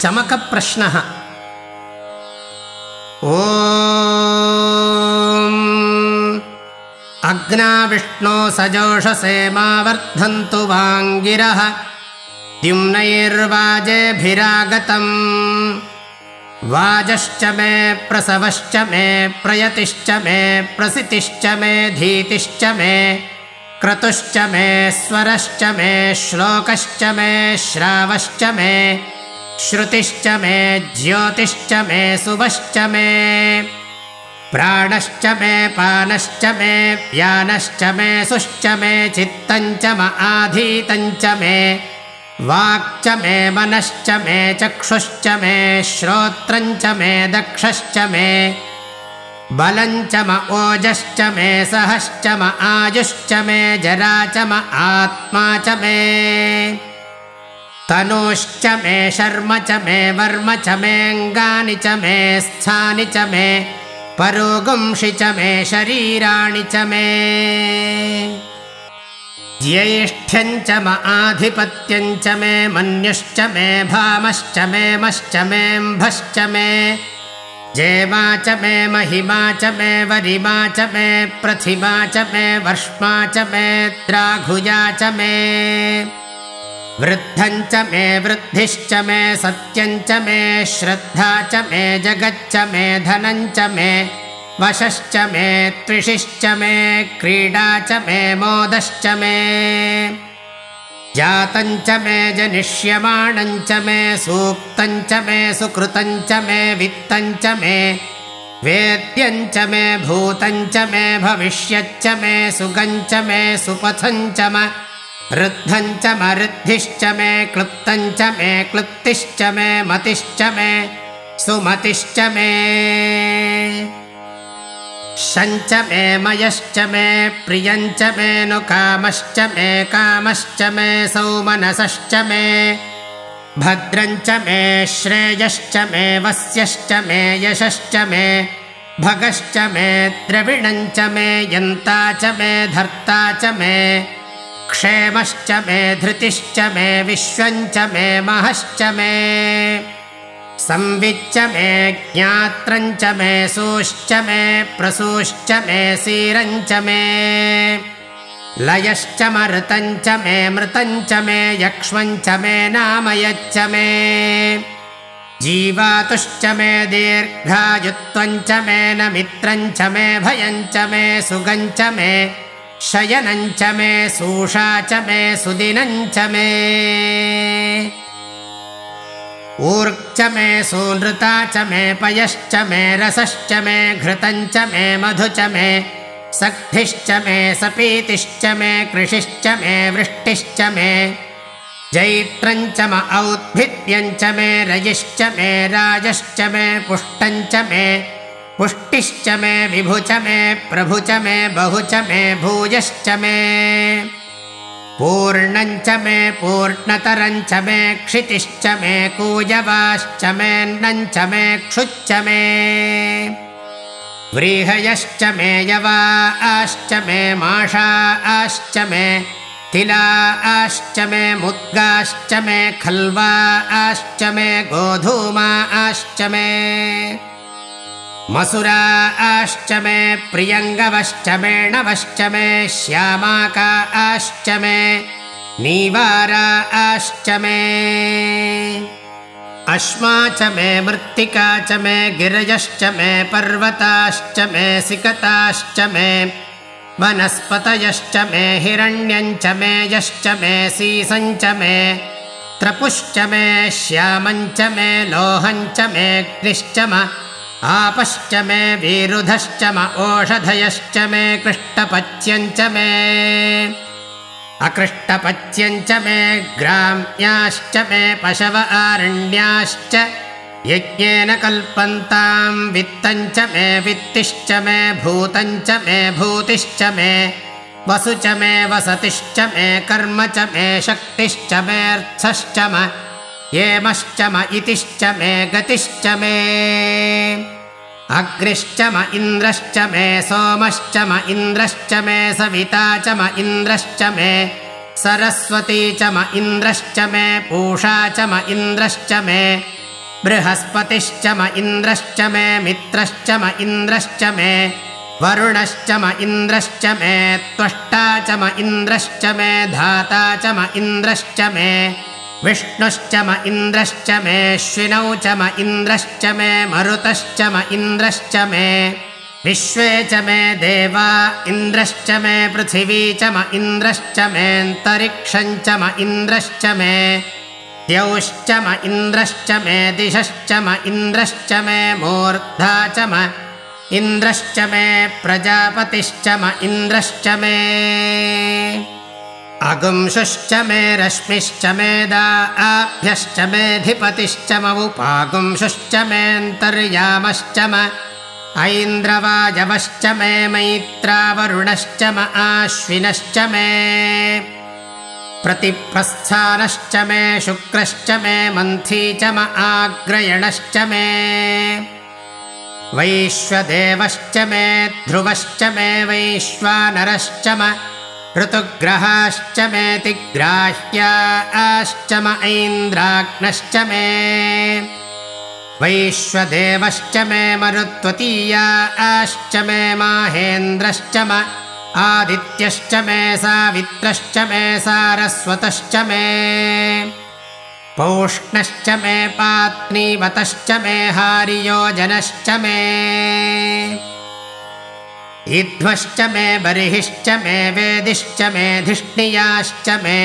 चमकप्रश्नः। ओ अग्ना विष्णो सजोषसे मा वर्धन्तु वाङ्गिरः द्युम्नैर्वाजेभिरागतम्। वाजश्च मे प्रसवश्च मे प्रयतिश्च मे प्रसितिश्च मे धीतिश्च मे क्रतुश्च मे स्वरश्च मे श्लोकश्च मे श्रावश्च मे श्रुतिश्च मे ज्योतिश्च मे सुभश्च मे प्राणश्च मे पानश्च मे व्यानश्च मे सुश्च मे चित्तञ्च म आधीतञ्च मे वाक्च मे मनश्च मे चक्षुश्च मे श्रोत्रञ्च मे दक्षश्च मे बलञ्च म ओजश्च मे सहश्च म आयुश्च मे जरा च म आत्मा च मे तनूश्च मे शर्म च मे वर्म च मेऽङ्गानि च मे स्थानि च मे परोगुंषि च मे शरीराणि च मे ज्येष्ठ्यञ्च म आधिपत्यञ्च मे मन्युश्च मे भामश्च मे मश्च मेऽम्भश्च मे जेमा च मे महिमा च मे वरिमा च मे प्रथिमा च मे वर्ष्मा च मे द्राघुजा च मे वृद्धञ्च मे वृद्धिश्च मे सत्यञ्च मे श्रद्धा च मे जगच्च मे धनञ्च मे वशश्च मे त्विषिश्च मे क्रीडा च मे मोदश्च मे जातञ्च मे जनिष्यमाणञ्च मे सूक्तञ्च मे सुकृतञ्च मे वित्तञ्च मे वेद्यञ्च मे भूतञ्च मे भविष्यच्च मे सुगञ्च मे सुपथञ्च म ऋद्धञ्च मरुद्धिश्च मे क्लुप्तञ्च मे क्लुप्तिश्च मे मतिश्च मे सुमतिश्च मे। शञ्च मे मयश्च मे प्रियञ्च मे नु कामश्च मे कामश्च मे सौमनसश्च मे। भद्रञ्च मे श्रेयश्च मे वस्यश्च मे यशश्च मे। भगश्च मे द्रविणञ्च मे यन्ता च मे धर्ता च मे क्षेमश्च मे धृतिश्च मे विश्वञ्च मे महश्च मे। संविच्च मे ज्ञात्रञ्च मे सूश्च मे प्रसूश्च मे सीरञ्च मे। लयश्च मृतञ्च मे मृतञ्च मे यक्ष्मञ्च मे नामयच्च मे। जीवातुश्च मे दीर्घायुत्वञ्च मे न मित्रञ्च मे भयञ्च मे सुगञ्च मे शयनञ्च मे सूषा च मे सुदिनञ्च मे। ऊर्क्च मे सूनृता च मे पयश्च मे रसश्च मे घृतञ्च मे मधु च मे सग्धिश्च मे सपीतिश्च मे कृषिश्च मे वृष्टिश्च मे। जैत्रञ्च म औद्भिद्यञ्च मे रयिश्च मे राजश्च मे पुष्टञ्च मे पुष्टिश्च मे विभु च मे प्रभु च मे बहु च मे भूयश्च मे। पूर्णञ्च मे पूर्णतरञ्च मे क्षितिश्च मे कूजवाश्च मेऽन्नञ्च मे क्षुच्च मे। व्रीहयश्च मे यवा आश्च मे माषा आश्च मे तिला आश्च मे मुद्गाश्च मे खल्वा आश्च मे गोधूमा आश्च मे मसुरा आश्च मे प्रियङ्गवश्च मेणवश्च मे श्यामाका आश्च मे नीवारा आश्च मे। अश्मा च मे मृत्तिका च मे गिरयश्च मे पर्वताश्च मे सिकताश्च मे वनस्पतयश्च मे हिरण्यञ्च मे यश्च मे सीसञ्च मे त्रपुश्च मे श्यामञ्च मे लोहञ्च मेऽग्निश्च म आपश्च मे विरुधश्च म ओषधयश्च मे कृष्टपच्यञ्च मे। अकृष्टपच्यञ्च मे ग्राम्याश्च मे पशव आरण्याश्च। यज्ञेन कल्पन्तां वित्तञ्च मे वित्तिश्च मे भूतञ्च मे भूतिश्च मे। वसु च मे वसतिश्च मे कर्म च मे शक्तिश्च मेऽर्थश्च म येमश्च इतिश्च मे गतिश्च मे अग्निश्च म इन्द्रश्च मे सोमश्च म इन्द्रश्च मे सविता च म इन्द्रश्च मे सरस्वती च म इन्द्रश्च मे पूषा च म इन्द्रश्च मे बृहस्पतिश्च म इन्द्रश्च मे मित्रश्च म इन्द्रश्च मे वरुणश्च म इन्द्रश्च मे त्वष्टा च म इन्द्रश्च मे धाता च म इन्द्रश्च मे विष्णुश्च म इन्द्रश्च मेऽश्विनौ च म इन्द्रश्च मे मरुतश्च म इन्द्रश्च मे। विश्वे च मे देवा इन्द्रश्च मे पृथिवी च म इन्द्रश्च मेऽन्तरिक्षञ्च म इन्द्रश्च मे। द्यौश्च म इन्द्रश्च मे दिशश्च म इन्द्रश्च मे मूर्धा च म इन्द्रश्च मे प्रजापतिश्च म इन्द्रश्च मे अगुंशुश्च मे रश्मिश्च मेदा आभ्यश्च मेऽधिपतिश्च मुपागुंशुश्च मेऽन्तर्यामश्च म ऐन्द्रवाजवश्च मे मैत्रावरुणश्च म आश्विनश्च मे प्रतिप्रस्थानश्च मे शुक्रश्च मे मन्थी च म आग्रयणश्च मे वैश्वदेवश्च मे ध्रुवश्च मे वैश्वानरश्च म ऋतुग्रहाश्च मेतिग्राह्याश्च म ऐन्द्राग्नश्च मे। वैश्वदेवश्च मे मरुत्वतीयाश्च मे माहेन्द्रश्च म आदित्यश्च मे सावित्रश्च मे सारस्वतश्च मे। पौष्णश्च मे पात्नीवतश्च मे हारियोजनश्च मे ध्वश्च मे बर्हिश्च मे वेदिश्च मे धिष्णियाश्च मे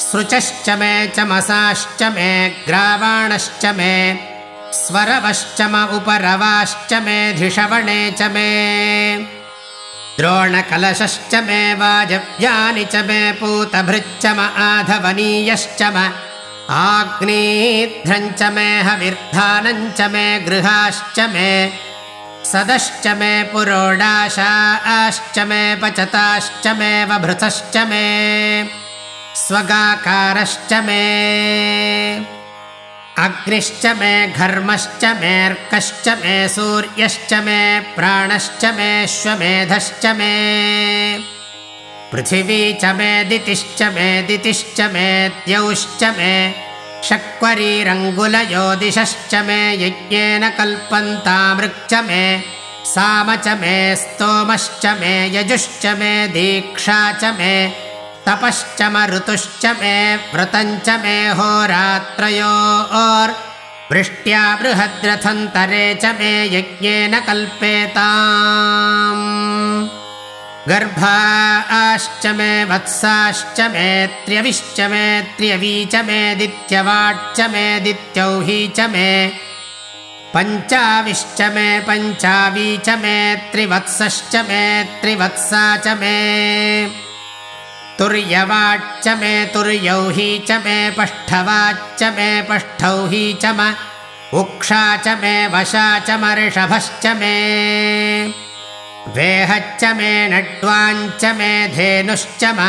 सृचश्च मे चमसाश्च मे ग्रावाणश्च मे स्वरवश्च म उपरवाश्च मे धिषवणे च मे द्रोणकलशश्च मे वाजव्यानि च मे पूतभृच्च म आधवनीयश्च म आग्नेध्रञ्च मे हविर्धानञ्च मे गृहाश्च मे सदश्च मे पुरोडाशाश्च मे पचताश्च मे वभृतश्च मे स्वगाकारश्च मे अग्निश्च मे घर्मश्च मेऽर्कश्च मे सूर्यश्च मे प्राणश्च मेऽश्वमेधश्च मे पृथिवी च मे दितिश्च मे दितिश्च मे द्यौश्च मे शक्वरीरङ्गुलयोदिशश्च मे यज्ञेन कल्पन्तामृक्च मे साम च मे स्तोमश्च मे यजुश्च मे दीक्षा च मे तपश्च ऋतुश्च मे व्रतञ्च मे होरात्रयोर्वृष्ट्या बृहद्रथन्तरे च मे यज्ञेन कल्पेताम् गर्भाश्च मे वत्साश्च मेत्र्यविश्च मेत्र्यवी च मेदित्यवाच्च मेदित्यौही च मे पञ्चाविश्च मे पञ्चावी च मे त्रिवत्सश्च मे त्रिवत्सा च मे तुर्यवाच्च मे तुर्यौही च मे पष्ठवाच्च मे पष्ठौही च म उक्षा च मे वशा च मर्षभश्च मे वेहच्च मे नड्वाञ्च मे धेनुश्च म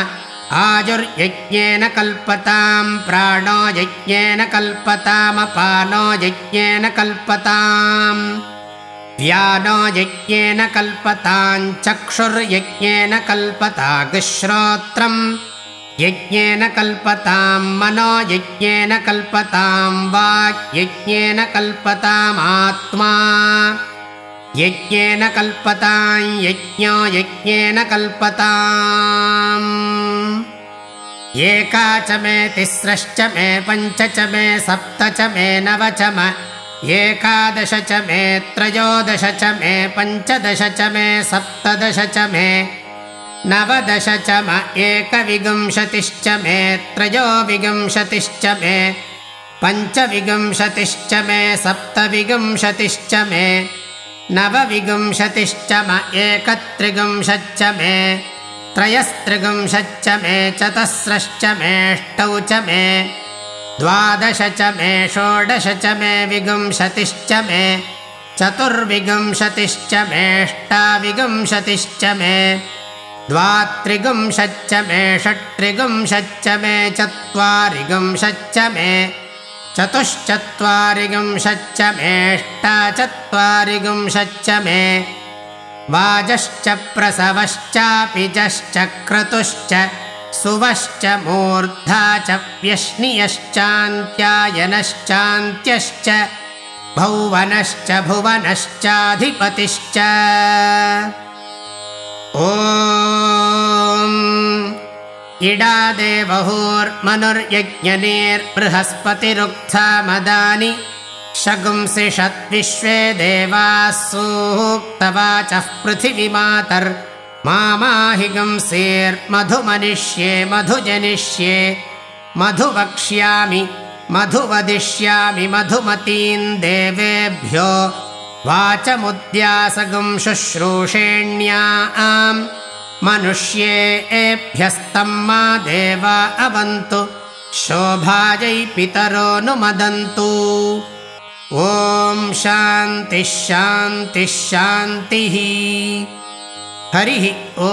आजुर्यज्ञेन कल्पताम् प्राणो यज्ञेन कल्पतामपानो यज्ञेन कल्पताम् व्यानो यज्ञेन कल्पताञ्चक्षुर्यज्ञेन कल्पताग्श्रोत्रम् यज्ञेन कल्पताम् मनो यज्ञेन कल्पताम् वाग्यज्ञेन कल्पतामात्मा यज्ञेन कल्पताम् यज्ञो यज्ञेन कल्पताम्। एका च मे तिस्रश्च मे पञ्च च मे सप्त च मे नव च म। एकादश च मे त्रयोदश च मे पञ्चदश च मे सप्तदश च मे नवदश च म। एकविंशतिश्च मे त्रयोविंशतिश्च मे पञ्चविंशतिश्च मे सप्तविंशतिश्च मे नवविंशतिश्च म एकत्रिगुंशच्च मे त्रयस्त्रिगुंशच्च मे चतस्रश्च मेष्टौ च मे द्वादश च मे षोडश च मे विगुंशतिश्च मे चतुर्विंशतिश्च मेष्टाविंशतिश्च मे द्वात्रिगुंशच्च मे षट्त्रिगुंशच्च मे चत्वारिगुंशच्च मे चतुश्चत्वारिगुंशच्च मेष्टा चत्वारिगुंशच्च मे। वाजश्च प्रसवश्चापिजश्च क्रतुश्च सुवश्च मूर्धा च व्यश्नियश्चान्त्यायनश्चान्त्यश्च भौवनश्च भुवनश्चाधिपतिश्च। ओ इडादेवहुर्मनुर्यज्ञनेर्बृहस्पतिरुक्था मदानि शगुंसि षद्विश्वे देवाः सूक्तवाचः पृथिविमातर्माहिगंसेर्मधुमनिष्ये मधुजनिष्ये मधु वक्ष्यामि मधु वदिष्यामि मधुमतीन् देवेभ्यो। वाचमुद्यासगुं शुश्रूषेण्या आम् मनुष्ये एभ्यस्तम् मा देवा अवन्तु शोभायै पितरोऽनुमदन्तु ॐ शान्तिः शान्तिः शान्तिः। हरिः ओ